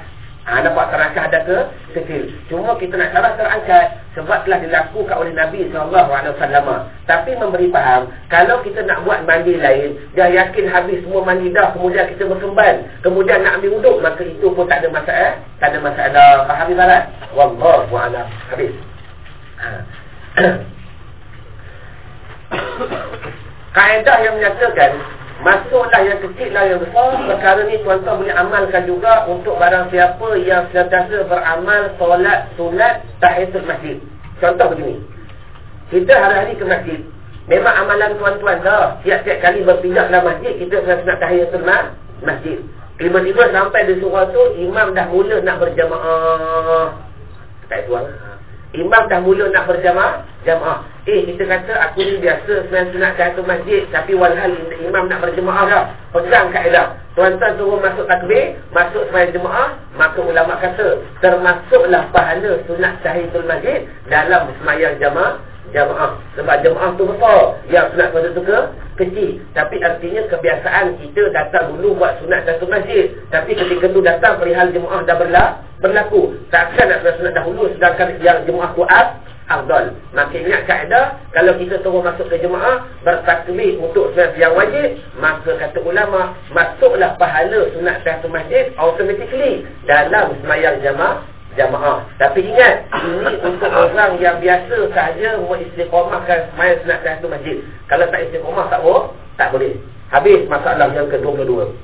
Ha, nampak terangkat ada ke? Sekil. Cuma kita nak cara terangkat sebab telah dilakukan oleh Nabi SAW. Tapi memberi faham, kalau kita nak buat mandi lain, dia yakin habis semua mandi dah, kemudian kita bersemban, kemudian nak ambil uduk, maka itu pun tak ada masalah. Tak ada masalah. Faham ibarat? Wallahu'alam. Habis. Ha. Kaedah yang menyatakan Masuklah yang kecil lah yang besar. Perkara ni tuan-tuan boleh amalkan juga Untuk barang siapa yang sentiasa beramal Solat, sunat, tahiyatul masjid. Contoh begini. Kita hari-hari ke masjid. Memang amalan tuan-tuan dah. Tiap-tiap kali berpindah dalam masjid Kita kena sunat tahiyatul masjid. Tiba-tiba sampai di surah tu Imam dah mula nak berjamaah. Tak tuan Imam dah mula nak berjamaah Jamaah. Eh kita kata aku ni biasa Sebenarnya sunat satu masjid Tapi walhal imam nak berjemaah dah. Pegang kaedah. Tuan-tuan turun masuk takbir Masuk sebagai jemaah Maka ulama kata Termasuklah pahala sunat syahitul masjid Dalam semayang jamaah Jamaah Sebab jemaah tu besar Yang sunat pada tu ke? Kecil. Tapi artinya kebiasaan kita datang dulu Buat sunat satu masjid. Tapi ketika tu datang perihal jemaah dah berlaku. Takkan nak sunat dahulu Sedangkan yang jemaah kuat afdal. Maka ingat kaedah, kalau kita terus masuk ke jemaah, bertakbir untuk sunat yang wajib, maka kata ulama, masuklah pahala sunat satu masjid automatically dalam semayang jemaah jamaah. Tapi ingat, ini untuk orang yang biasa sahaja mengistiqomahkan semayang sunat satu masjid. Kalau tak istiqomah, tak boleh. Tak boleh. Habis masalah yang ke-22.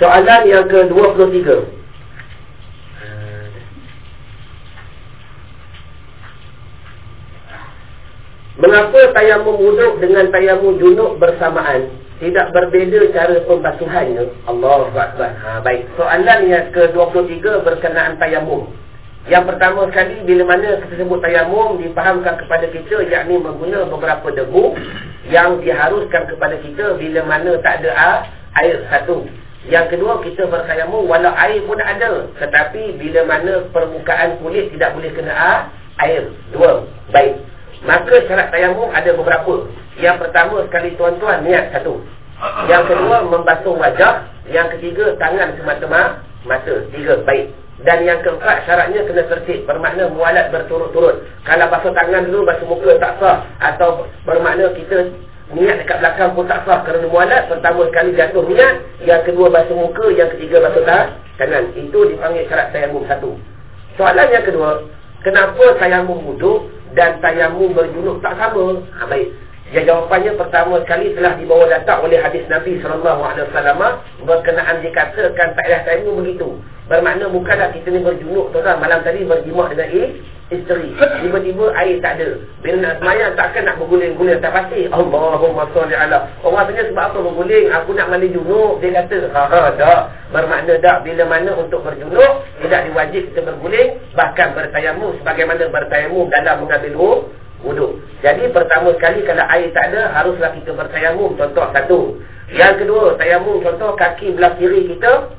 Soalan yang ke-23. Mengapa tayamum wuduk dengan tayamum junub bersamaan? Tidak berbeza cara pembasuhannya. Allah Akbar. Ha, baik. Soalan yang ke-23 berkenaan tayamum. Yang pertama sekali, bila mana kita sebut tayamum, dipahamkan kepada kita, yakni mengguna beberapa debu yang diharuskan kepada kita bila mana tak ada air satu. Yang kedua, kita bertayamum walau air pun ada. Tetapi bila mana permukaan kulit tidak boleh kena air. Dua. Baik. Maka syarat tayamum ada beberapa. Yang pertama sekali tuan-tuan niat satu. Yang kedua membasuh wajah. Yang ketiga tangan semata-mata. Mata. Tiga. Baik. Dan yang keempat syaratnya kena tertib. Bermakna mualat berturut-turut. Kalau basuh tangan dulu basuh muka tak sah. Atau bermakna kita niat dekat belakang pun tak sah. Kerana mualat pertama sekali jatuh niat. Yang kedua basuh muka. Yang ketiga basuh tangan. Itu dipanggil syarat tayamum satu. Soalan yang kedua. Kenapa tayamum wuduk dan tayamum berjunuk tak sama. Ha, baik. Ya, jawapannya pertama sekali telah dibawa datang oleh hadis Nabi SAW berkenaan dikatakan tak ada tayamum begitu. Bermakna bukanlah kita ni berjunuk tuan malam tadi berjimak dengan eh, isteri. Tiba-tiba air tak ada. Bila nak semayang takkan nak berguling-guling tak pasti. Allahumma salli ala. Orang tanya sebab apa berguling? Aku nak mandi junuk. Dia kata, ha ha tak. Bermakna tak. Bila mana untuk berjunuk, tidak diwajib kita berguling. Bahkan bertayamu sebagaimana bertayamu dalam mengambil wuduk. Jadi pertama sekali kalau air tak ada, haruslah kita bertayamum. Contoh satu. Yang kedua, tayamum contoh kaki belah kiri kita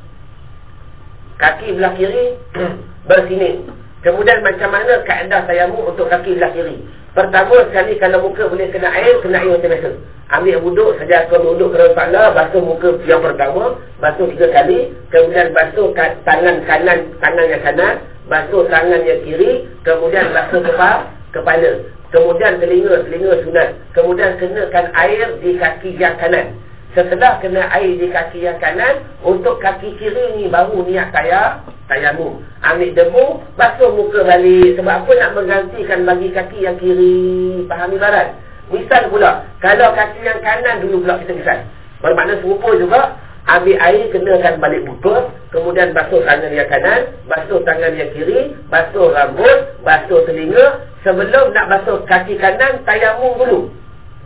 kaki belah kiri bersinik. Kemudian macam mana kaedah tayammum untuk kaki belah kiri? Pertama sekali kalau muka boleh kena air, kena air macam biasa. Ambil wuduk, saja kau wuduk kerana pala, basuh muka yang pertama, basuh tiga kali, kemudian basuh tangan kanan, tangan yang kanan, basuh tangan yang kiri, kemudian basuh kepala, kepala. Kemudian telinga, telinga sunat. Kemudian kenakan air di kaki yang kanan. Setelah kena air di kaki yang kanan, untuk kaki kiri ni baru niat tayar, tayamum. Ambil debu, basuh muka balik. Sebab apa nak menggantikan bagi kaki yang kiri? Faham ibarat? Misal pula, kalau kaki yang kanan dulu pula kita misal. Bermakna serupa juga, ambil air kenakan balik buka, kemudian basuh tangan yang kanan, basuh tangan yang kiri, basuh rambut, basuh telinga. Sebelum nak basuh kaki kanan, tayamum dulu.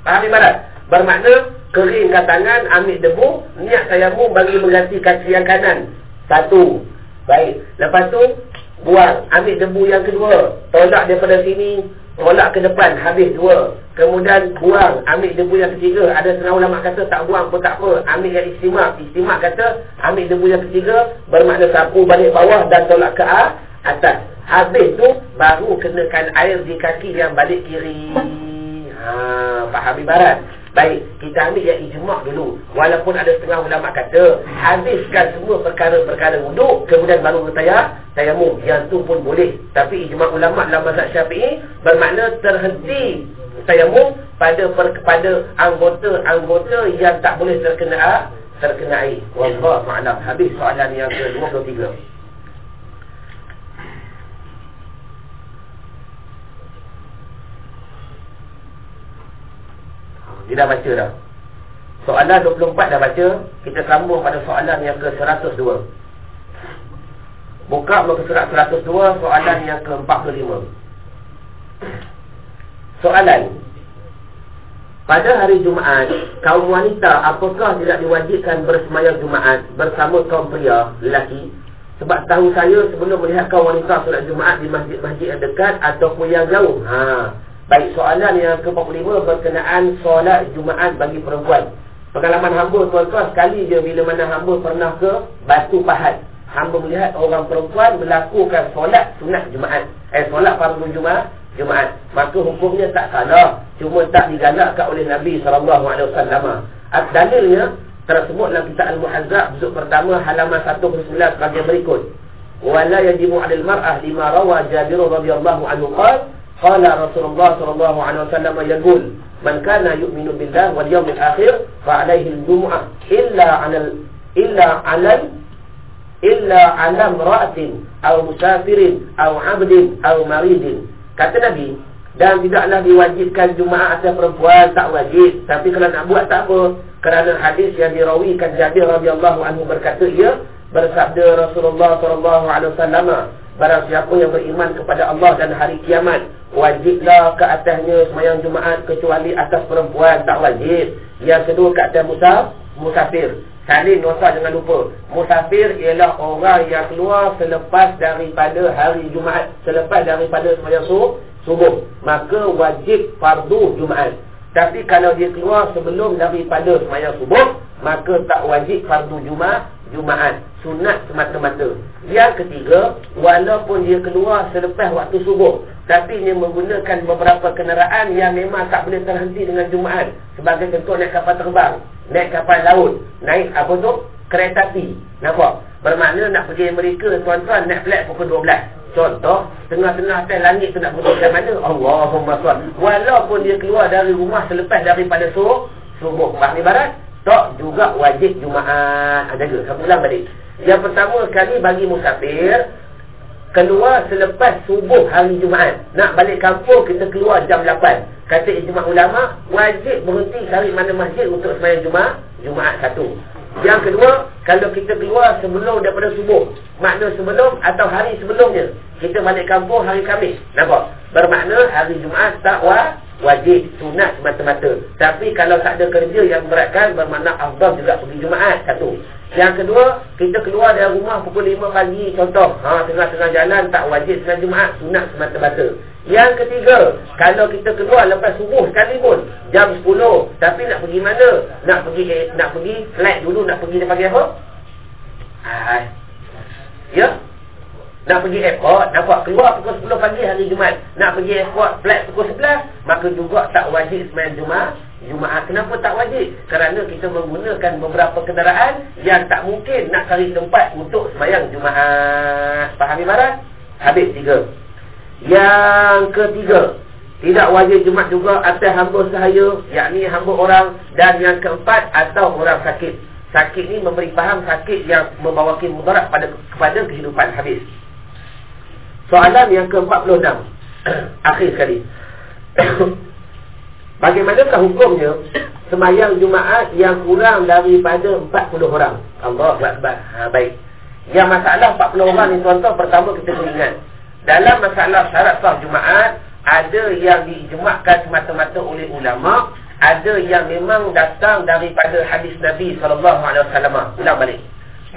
Faham ibarat? Bermakna, keringkan tangan, ambil debu, niat tayamum bagi mengganti kaki yang kanan. Satu. Baik. Lepas tu, buang. Ambil debu yang kedua. Tolak daripada sini, tolak ke depan. Habis dua. Kemudian buang. Ambil debu yang ketiga. Ada setengah ulama kata tak buang pun tak apa. Ambil yang istimak. Istimak kata, ambil debu yang ketiga, bermakna sapu balik bawah dan tolak ke atas. Habis tu, baru kenakan air di kaki yang balik kiri. Ha, faham ibarat? Baik, kita ambil yang ijma' dulu. Walaupun ada setengah ulama kata, habiskan semua perkara-perkara wuduk, kemudian baru bertayar, tayamum. Yang tu pun boleh. Tapi ijma' ulama dalam mazhab syafi'i, bermakna terhenti tayamum pada per, pada anggota-anggota yang tak boleh terkena terkenai. Wallah ma'alam. Habis soalan yang ke-23. Dia dah baca dah. Soalan 24 dah baca. Kita sambung pada soalan yang ke-102. Buka muka surat 102 soalan yang ke-45. Soalan. Pada hari Jumaat, kaum wanita apakah tidak diwajibkan bersemayang Jumaat bersama kaum pria lelaki? Sebab tahu saya sebelum melihat kaum wanita solat Jumaat di masjid-masjid yang dekat ataupun yang jauh. Ha. Baik soalan yang ke-45 berkenaan solat Jumaat bagi perempuan. Pengalaman hamba tuan-tuan sekali je bila mana hamba pernah ke Batu Pahat. Hamba melihat orang perempuan melakukan solat sunat Jumaat. Eh solat fardu Jumaat, Jumaat. Maka hukumnya tak salah, cuma tak digalakkan oleh Nabi wasallam. Dalilnya tersebut dalam kitab Al-Muhazzab juzuk pertama halaman 109 bahagian berikut. Wala yajibu 'alal mar'ah lima rawa Jabir radhiyallahu anhu qala Qala Rasulullah sallallahu alaihi wasallam yaqul man kana yu'minu billahi wal yawmil akhir fa alaihi al-jum'ah illa 'alal illa 'alal illa 'ala imra'atin aw musafirin aw 'abdin aw maridin. Kata nabi dan tidaklah diwajibkan jumaah atas perempuan tak wajib. Tapi kalau nak buat tak apa. Kerana hadis yang dirawikan Jabir radhiyallahu anhu berkata ia bersabda Rasulullah sallallahu alaihi wasallam barang siapa yang beriman kepada Allah dan hari kiamat wajiblah ke atasnya semayang Jumaat kecuali atas perempuan tak wajib. Yang kedua ke atas musaf, musafir. Salin nosa jangan lupa. Musafir ialah orang yang keluar selepas daripada hari Jumaat, selepas daripada semayang subuh, maka wajib fardu Jumaat. Tapi kalau dia keluar sebelum daripada semayang subuh, maka tak wajib fardu Jumaat, Jumaat. Sunat semata-mata. Yang ketiga, walaupun dia keluar selepas waktu subuh, tapi dia menggunakan beberapa kenderaan yang memang tak boleh terhenti dengan Jumaat. Sebagai contoh naik kapal terbang, naik kapal laut, naik apa tu? Kereta api. Nampak? Bermakna nak pergi Amerika, tuan-tuan, naik flight pukul 12. Contoh, tengah-tengah atas langit tu nak ke mana? Allahumma SWT. Walaupun dia keluar dari rumah selepas daripada subuh, subuh. Faham ibarat? Tak juga wajib Jumaat. Jaga, satu ulang balik. Yang pertama sekali bagi musafir, keluar selepas subuh hari Jumaat. Nak balik kampung kita keluar jam 8. Kata ijma ulama wajib berhenti cari mana masjid untuk sembahyang Jumaat, Jumaat satu. Yang kedua, kalau kita keluar sebelum daripada subuh, makna sebelum atau hari sebelumnya, kita balik kampung hari Khamis. Nampak? Bermakna hari Jumaat tak wajib, sunat semata-mata. Tapi kalau tak ada kerja yang beratkan, bermakna afdal juga pergi Jumaat satu. Yang kedua, kita keluar dari rumah pukul 5 pagi contoh. Ha tengah-tengah jalan tak wajib sembahyang Jumaat, sunat semata-mata. Yang ketiga, kalau kita keluar lepas subuh sekalipun jam 10, tapi nak pergi mana? Nak pergi nak pergi flight dulu nak pergi dia pagi apa? Hai. Ya? Nak pergi airport, nampak keluar pukul 10 pagi hari Jumaat. Nak pergi airport flight pukul 11, maka juga tak wajib sembahyang Jumaat. Jumaat kenapa tak wajib? Kerana kita menggunakan beberapa kenderaan yang tak mungkin nak cari tempat untuk semayang Jumaat. Faham ibarat? Habis tiga. Yang ketiga, tidak wajib Jumaat juga atas hamba sahaya, yakni hamba orang. Dan yang keempat, atau orang sakit. Sakit ni memberi faham sakit yang membawa mudarat pada kepada kehidupan habis. Soalan yang ke-46. Akhir sekali. Bagaimanakah hukumnya semayang Jumaat yang kurang daripada 40 orang? Allah Akbar. Ha, baik. Yang masalah 40 orang ni tuan-tuan pertama kita ingat. Dalam masalah syarat sah Jumaat ada yang diijmakkan semata-mata oleh ulama, ada yang memang datang daripada hadis Nabi wasallam. Ulang balik.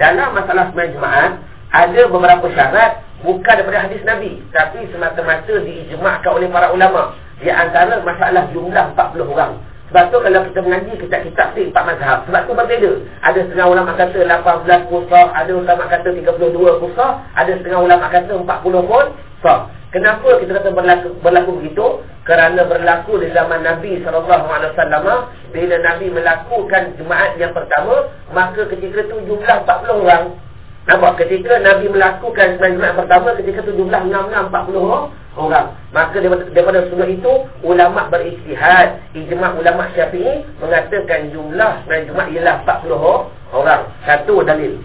Dalam masalah semayang Jumaat ada beberapa syarat bukan daripada hadis Nabi tapi semata-mata diijmakkan oleh para ulama. Di antara masalah jumlah 40 orang. Sebab tu kalau kita mengaji kitab-kitab si empat mazhab. Sebab tu berbeza. Ada setengah ulama kata 18 kusah. Ada ulama kata 32 kusah. Ada setengah ulama kata 40 pun sah. Kenapa kita kata berlaku, berlaku begitu? Kerana berlaku di zaman Nabi SAW Bila Nabi melakukan jemaat yang pertama Maka ketika itu jumlah 40 orang Nampak ketika Nabi melakukan jemaat pertama Ketika itu jumlah 66-40 orang. Maka daripada, daripada itu Ulama' beristihad. Ijma' ulama' syafi'i Mengatakan jumlah jemaat ialah 40 orang. Satu dalil.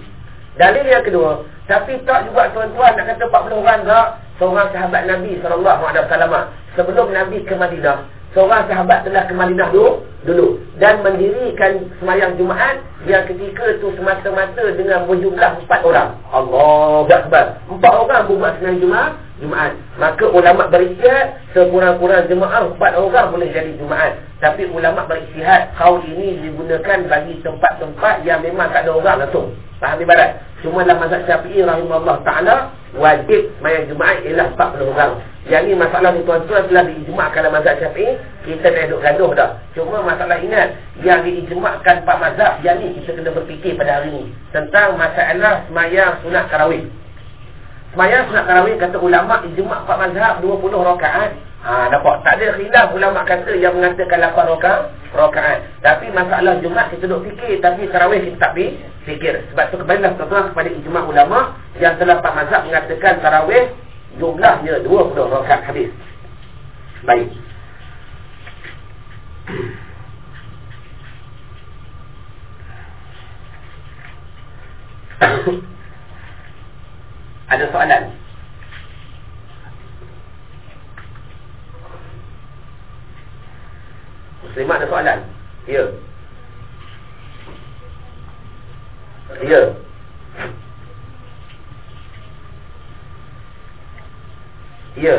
Dalil yang kedua Tapi tak juga tuan-tuan nak kata 40 orang tak? Seorang sahabat Nabi SAW Sebelum Nabi ke Madinah Seorang sahabat telah ke Madinah dulu, dulu. Dan mendirikan semayang Jumaat Yang ketika itu semata-mata dengan berjumlah empat orang. Allah Akbar. Empat orang semayang Jumaat Jumaat. Maka ulama' berisyad Sekurang-kurang jemaah empat orang boleh jadi Jumaat. Tapi ulama' berisyad Kau ini digunakan bagi tempat-tempat Yang memang tak ada orang langsung. Faham ibarat Cuma dalam mazhab syafi'i rahimahullah ta'ala Wajib semayang Jumaat ialah 40 orang. Yang ni masalah ni tuan-tuan telah diijmakkan dalam mazhab syafi'i Kita dah duduk gaduh dah. Cuma masalah ingat Yang diijmakkan Pak Mazhab Yang ni kita kena berfikir pada hari ni Tentang masalah semayang sunat karawih Semayang sunat karawih kata ulama' ijmak Pak Mazhab 20 rakaat Ha, nampak? Tak ada khilaf ulama' kata yang mengatakan 8 rakaat rakaat. Tapi masalah Jumat kita duduk fikir Tapi karawih kita tak fikir Sebab tu kembalilah tuan-tuan kepada ijmak ulama' Yang telah Pak Mazhab mengatakan karawih jumlahnya 20 rakaat hadis. Baik. Ada soalan? Muslimah ada soalan? Ya. Ya.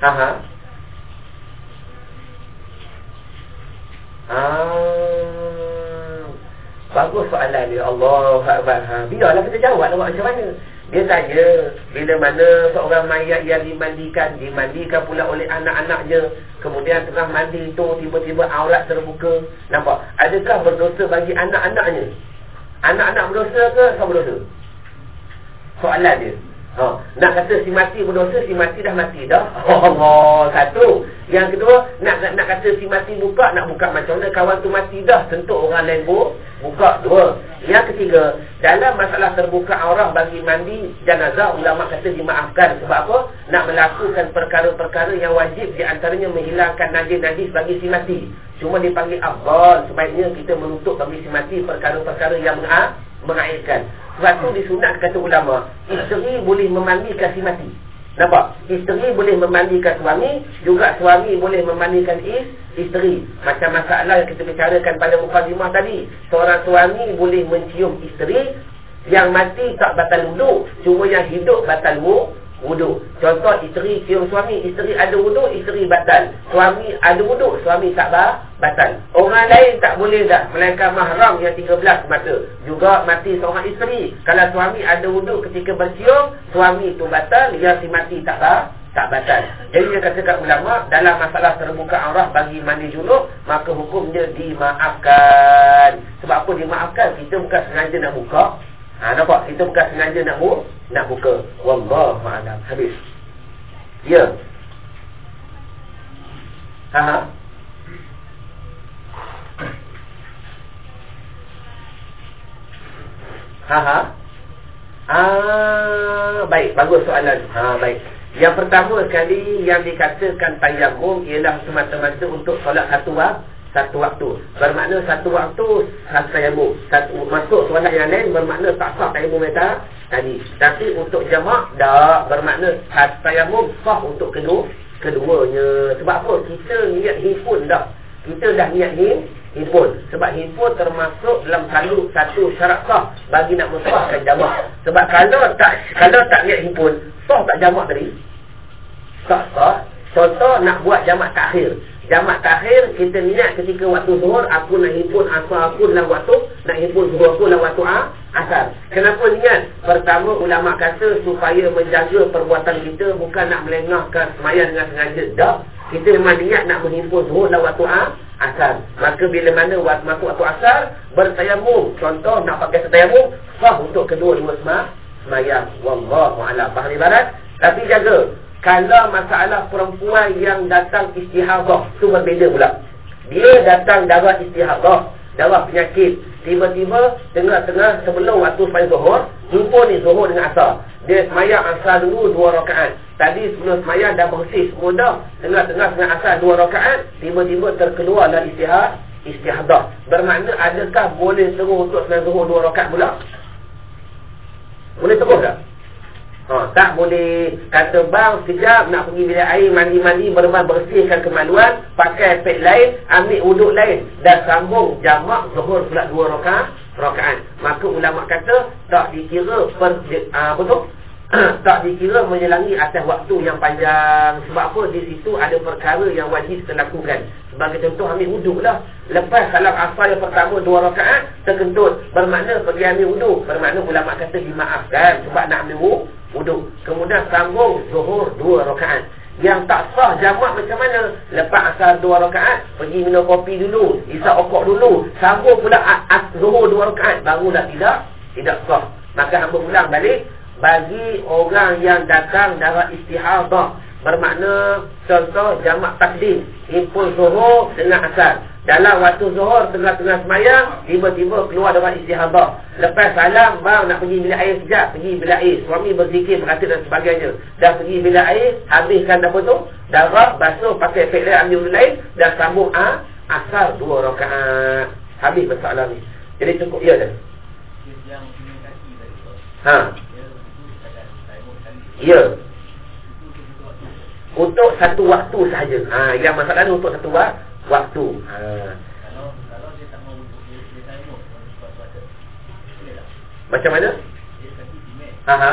Aha. Ah. Bagus soalan dia. Allah Akbar. Ha. Biarlah kita jawab lah macam mana. Dia tanya bila mana seorang mayat yang dimandikan, dimandikan pula oleh anak-anaknya. Kemudian tengah mandi itu tiba-tiba aurat terbuka. Nampak? Adakah berdosa bagi anak-anaknya? Anak-anak berdosa ke tak berdosa? Soalan dia. Ha. Nak kata si mati berdosa, si mati dah mati dah. Allah. Satu. Yang kedua, nak nak kata si mati buka, nak buka macam mana kawan tu mati dah. Tentu orang lain bu, buka. Dua. Yang ketiga, dalam masalah terbuka aurah bagi mandi jenazah, ulama kata dimaafkan. Sebab apa? Nak melakukan perkara-perkara yang wajib di antaranya menghilangkan najis-najis bagi si mati. Cuma dipanggil afdal sebaiknya kita menutup bagi si mati perkara-perkara yang mengairkan. Sebab tu disunat kata ulama, isteri boleh memandikan si mati. Nampak? Isteri boleh memandikan suami, juga suami boleh memandikan is, isteri. Macam masalah yang kita bicarakan pada mukadimah tadi. Seorang suami boleh mencium isteri, yang mati tak batal wuduk, cuma yang hidup batal wuduk wuduk. Contoh isteri cium suami, isteri ada wuduk, isteri batal. Suami ada wuduk, suami tak bah, batal. Orang lain tak boleh dah melainkan mahram yang 13 mata. Juga mati seorang isteri. Kalau suami ada wuduk ketika bercium, suami itu batal, yang si mati tak bah, tak batal. Jadi dia katakan ulama dalam masalah terbuka aurah bagi mandi junub, maka hukumnya dimaafkan. Sebab apa dimaafkan? Kita bukan sengaja nak buka, Ha, nampak? Kita bukan sengaja nak buka. Nak buka. Wallahu a'lam. Habis. Ya. Ha ha. Ha. Ah, baik, bagus soalan. Ha, baik. Yang pertama sekali yang dikatakan tayammum ialah semata-mata untuk solat satu waktu satu waktu. Bermakna satu waktu satu tayamum satu masuk solat yang lain bermakna tak sah tayamum mereka tadi. Tapi untuk jamak dah bermakna satu tayamum sah untuk kedua keduanya. Sebab apa? Kita niat himpun dah. Kita dah niat him, himpun. Sebab himpun termasuk dalam satu satu syarat sah bagi nak mensahkan jamak. Sebab kalau tak kalau tak niat himpun sah tak jamak tadi. Tak sah. Contoh nak buat jamak takhir Jamak takhir kita niat ketika waktu zuhur aku nak himpun asar aku dalam waktu nak himpun zuhur aku dalam waktu ah, asar. Kenapa niat? Pertama ulama kata supaya menjaga perbuatan kita bukan nak melengahkan sembahyang dengan sengaja. Dak. Kita memang niat nak menghimpun zuhur dalam waktu ah, asar. Maka bila mana waktu masuk waktu asar, bertayamum. Contoh nak pakai tayamum, sah untuk kedua-dua semah, semayang. Wallahu a'lam. Faham ibarat? Tapi jaga. Kalau masalah perempuan yang datang istihadah, tu berbeza pula. Dia datang darah istihadah, darah penyakit. Tiba-tiba tengah-tengah sebelum waktu semayang zuhur, jumpa ni zuhur dengan asar. Dia semayang asar dulu dua rakaat. Tadi sebelum semayang dah bersih semua. Tengah-tengah dengan asar dua rakaat, tiba-tiba terkeluar dalam istihad, istihadah. Bermakna adakah boleh terus untuk semayang zuhur dua rakaat pula? Boleh terus tak? Ha, tak boleh. Kata bang sekejap nak pergi bilik air mandi-mandi berban bersihkan kemaluan pakai pek lain ambil wuduk lain. Dan sambung jamak zuhur pula dua rakaat rakaat. Maka ulama kata tak dikira per uh, apa tu? Tak dikira menyelangi atas waktu yang panjang. Sebab apa? Di situ ada perkara yang wajib kita lakukan sebagai contoh ambil wuduk lah. Lepas salam asal yang pertama dua rakaat terkentut. Bermakna pergi ambil wuduk. Bermakna ulama kata dimaafkan. Sebab nak ambil wuduk wuduk. Kemudian sambung zuhur dua rakaat. Yang tak sah jamak macam mana? Lepas asal dua rakaat, pergi minum kopi dulu, isap okok dulu, sambung pula zuhur dua rakaat, baru dah tidak tidak sah. Maka hamba ulang balik bagi orang yang datang dalam istihadah bermakna contoh jamak takdim, impul zuhur dengan asal. Dalam waktu zuhur tengah-tengah semayang Tiba-tiba keluar dalam istihadah Lepas salam bang nak pergi bilik air sekejap Pergi bilik air. Suami berzikir berkata dan sebagainya. Dah pergi bilik air Habiskan apa tu? Darah basuh pakai lain ambil lain Dan sambung A Asal dua rakaat. Habis masalah ni. Jadi cukup ya dah. Ha. Ya. Untuk satu waktu sahaja. Ha, Yang masalah ni untuk satu waktu waktu. Ha. Macam mana? Ha ha.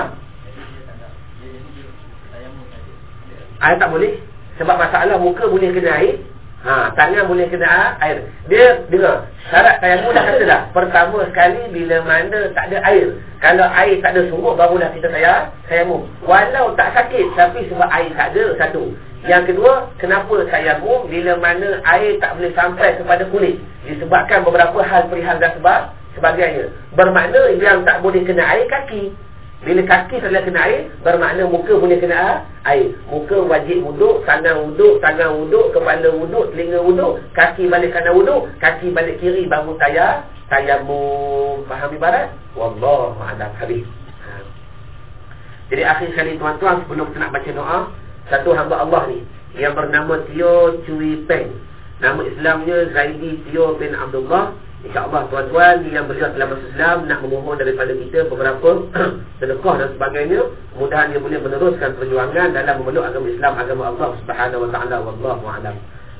Air tak boleh. Sebab masalah muka boleh kena air. Ha, tangan boleh kena air. Dia dengar, syarat tayamum dah kata dah. Pertama sekali bila mana tak ada air. Kalau air tak ada sumur barulah kita saya tayamum. Walau tak sakit tapi sebab air tak ada satu. Yang kedua, kenapa tayamum bila mana air tak boleh sampai kepada kulit? Disebabkan beberapa hal perihal dan sebab sebagainya. Bermakna yang tak boleh kena air kaki. Bila kaki boleh kena air, bermakna muka boleh kena air. Muka wajib wuduk, tangan wuduk, tangan wuduk, kepala wuduk, telinga wuduk, kaki balik kanan wuduk, kaki balik kiri baru tayar, tayamum. Faham ibarat? Wallahu a'lam habis. Ha. Jadi akhir sekali tuan-tuan sebelum kita nak baca doa, satu hamba Allah ni. Yang bernama Tio Cui Peng. Nama Islamnya Zaidi Tio bin Abdullah. InsyaAllah tuan-tuan yang beliau telah masuk Islam Nak memohon daripada kita beberapa sedekah dan sebagainya. Mudahan dia boleh meneruskan perjuangan Dalam memeluk agama Islam, agama Allah subhanahu wa ta'ala. Wallahu'alam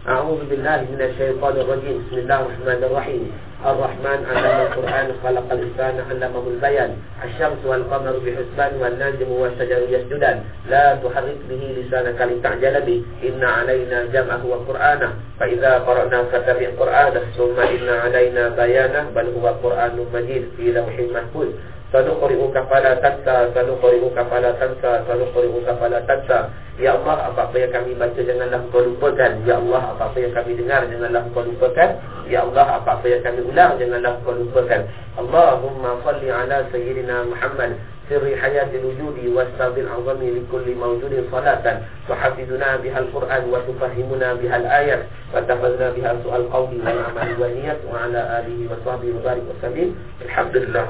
A'udhu billahi rajim Bismillahirrahmanirrahim Ar-Rahman alama Al-Quran Khalaqal insana alama bayan. Asyamsu wal-qamar bihusban Wal-najmu wa-sajaru yasjudan. La tuharrik bihi lisanaka lita'jalabi Inna alayna jam'ahu wa Qur'anah Fa'idha qara'na fatabi' Qur'anah Summa inna alayna bayanah Bal huwa Qur'anu majid Fi lawhin mahfuz. Sanuqri'uka fala tansa Sanuqri'uka fala tansa Sanuqri'uka fala tansa. Ya Allah apa-apa yang kami baca Janganlah kau lupakan. Ya Allah apa-apa yang kami dengar Janganlah kau lupakan. Ya Allah apa-apa yang kami ulang Janganlah kau lupakan Allahumma salli ala Sayyidina Muhammad Sirri hayatil wujudi Wastabil azami Likulli mawjudin salatan Tuhafiduna bihal Quran Wa tufahimuna bihal ayat Wa tafadna bihal su'al qawmi Wa amali wa niyat Wa ala alihi wa sahbihi wa barik wa salim Alhamdulillah